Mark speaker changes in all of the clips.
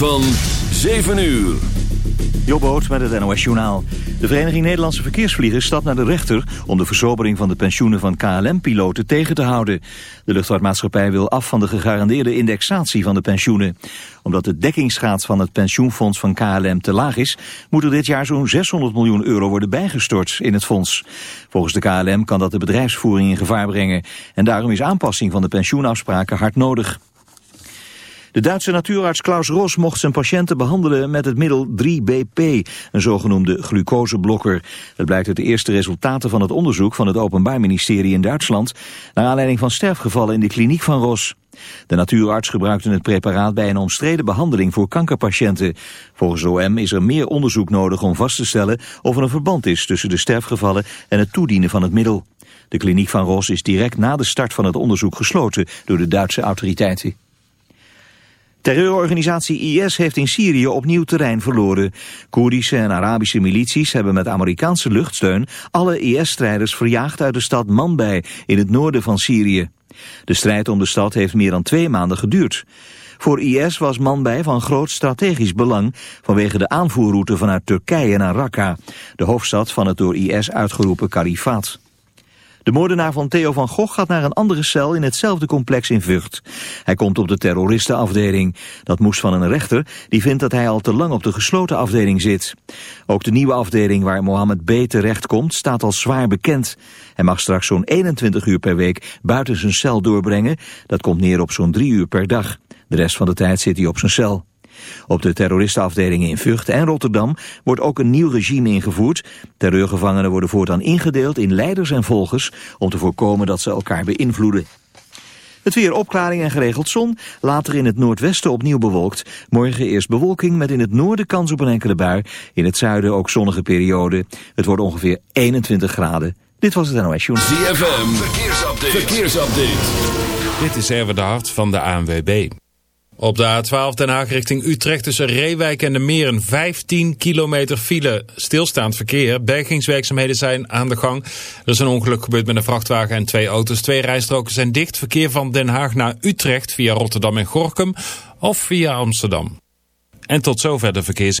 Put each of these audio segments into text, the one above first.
Speaker 1: van 7 uur.
Speaker 2: Jobboot met het NOS Journaal. De Vereniging Nederlandse Verkeersvliegers stapt naar de rechter... om de versobering van de pensioenen van KLM-piloten tegen te houden. De luchtvaartmaatschappij wil af van de gegarandeerde indexatie van de pensioenen. Omdat de dekkingsgraad van het pensioenfonds van KLM te laag is... moet er dit jaar zo'n 600 miljoen euro worden bijgestort in het fonds. Volgens de KLM kan dat de bedrijfsvoering in gevaar brengen. En daarom is aanpassing van de pensioenafspraken hard nodig. De Duitse natuurarts Klaus Ros mocht zijn patiënten behandelen met het middel 3BP, een zogenoemde glucoseblokker. Dat blijkt uit de eerste resultaten van het onderzoek van het Openbaar Ministerie in Duitsland, naar aanleiding van sterfgevallen in de kliniek van Ros. De natuurarts gebruikte het preparaat bij een omstreden behandeling voor kankerpatiënten. Volgens OM is er meer onderzoek nodig om vast te stellen of er een verband is tussen de sterfgevallen en het toedienen van het middel. De kliniek van Ros is direct na de start van het onderzoek gesloten door de Duitse autoriteiten. Terreurorganisatie IS heeft in Syrië opnieuw terrein verloren. Koerdische en Arabische milities hebben met Amerikaanse luchtsteun alle IS-strijders verjaagd uit de stad Manbij in het noorden van Syrië. De strijd om de stad heeft meer dan twee maanden geduurd. Voor IS was Manbij van groot strategisch belang vanwege de aanvoerroute vanuit Turkije naar Raqqa, de hoofdstad van het door IS uitgeroepen kalifaat. De moordenaar van Theo van Gogh gaat naar een andere cel in hetzelfde complex in Vught. Hij komt op de terroristenafdeling. Dat moest van een rechter die vindt dat hij al te lang op de gesloten afdeling zit. Ook de nieuwe afdeling waar Mohammed B. terecht komt staat al zwaar bekend. Hij mag straks zo'n 21 uur per week buiten zijn cel doorbrengen. Dat komt neer op zo'n 3 uur per dag. De rest van de tijd zit hij op zijn cel. Op de terroristenafdelingen in Vught en Rotterdam wordt ook een nieuw regime ingevoerd. Terreurgevangenen worden voortaan ingedeeld in leiders en volgers om te voorkomen dat ze elkaar beïnvloeden. Het weer opklaring en geregeld zon, later in het noordwesten opnieuw bewolkt. Morgen eerst bewolking met in het noorden kans op een enkele bui. In het zuiden ook zonnige periode. Het wordt ongeveer 21 graden. Dit was het NOS Journal.
Speaker 1: ZFM, verkeersupdate. verkeersupdate.
Speaker 3: Dit is Erwin de Hart van de ANWB. Op de A12 Den Haag richting Utrecht tussen Reewijk en de Meren 15 kilometer file. Stilstaand verkeer. Bergingswerkzaamheden zijn aan de gang. Er is een ongeluk gebeurd met een vrachtwagen en twee auto's. Twee rijstroken zijn dicht. Verkeer van Den Haag naar Utrecht via Rotterdam en Gorkum of via Amsterdam. En tot zover de verkeers.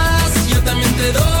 Speaker 4: alrededor.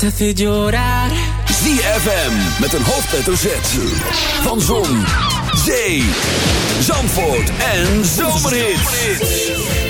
Speaker 4: te FM llorar.
Speaker 1: Met een hoofdletter Z. Van Zon, Zee, Zandvoort en
Speaker 5: Zomerhit.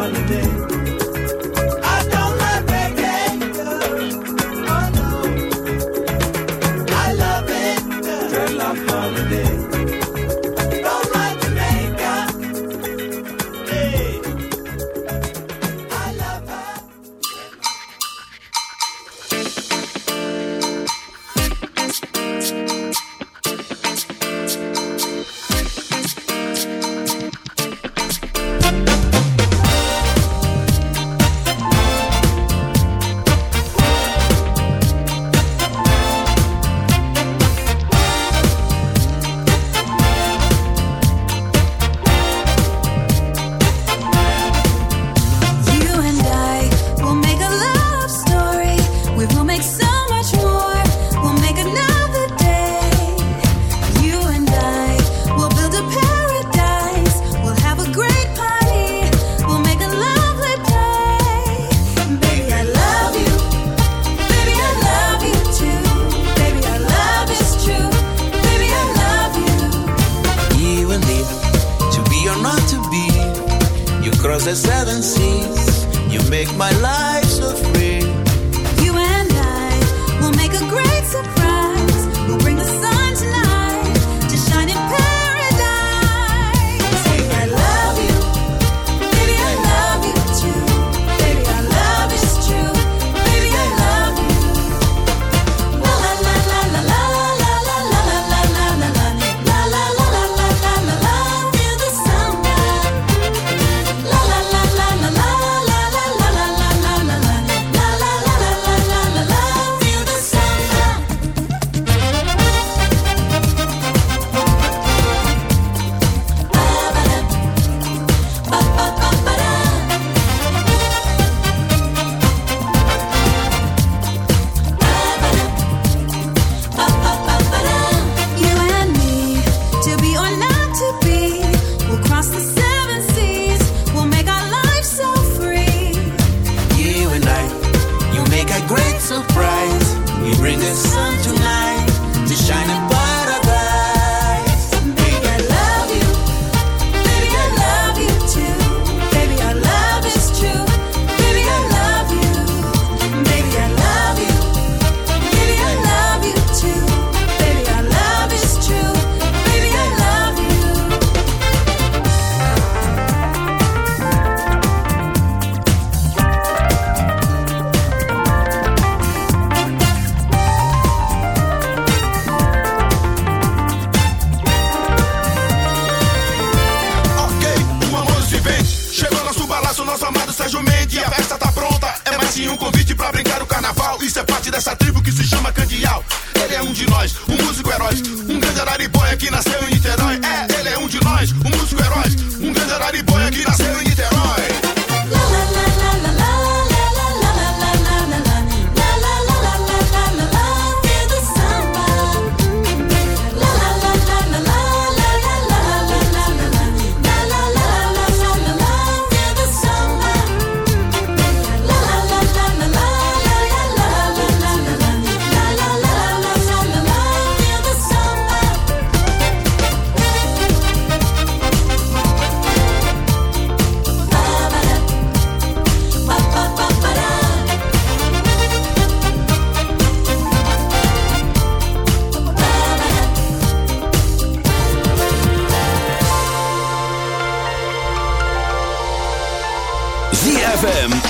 Speaker 6: Holiday.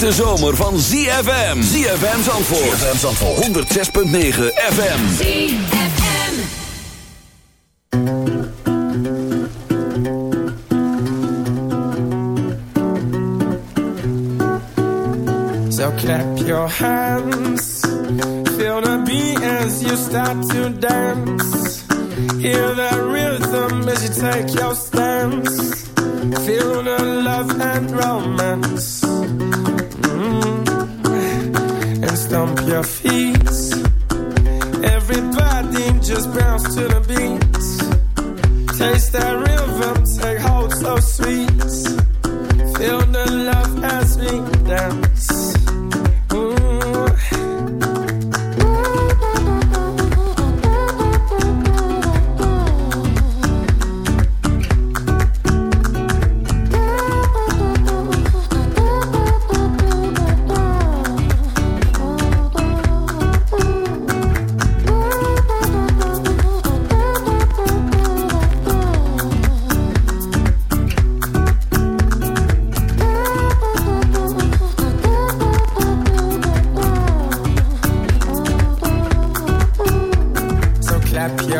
Speaker 7: Hete zomer van ZFM. ZFM Zandvoort. ZFM Zandvoort. 106.9 FM.
Speaker 6: ZFM.
Speaker 8: So clap your hands, feel the beat as you start to dance. Hear the rhythm as you take your stance. Feel the love and romance.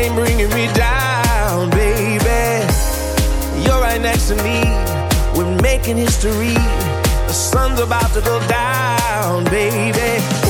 Speaker 1: ain't bringing me down, baby. You're right next to me. We're making history. The sun's about to go down, baby.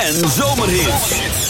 Speaker 9: en zomerhits.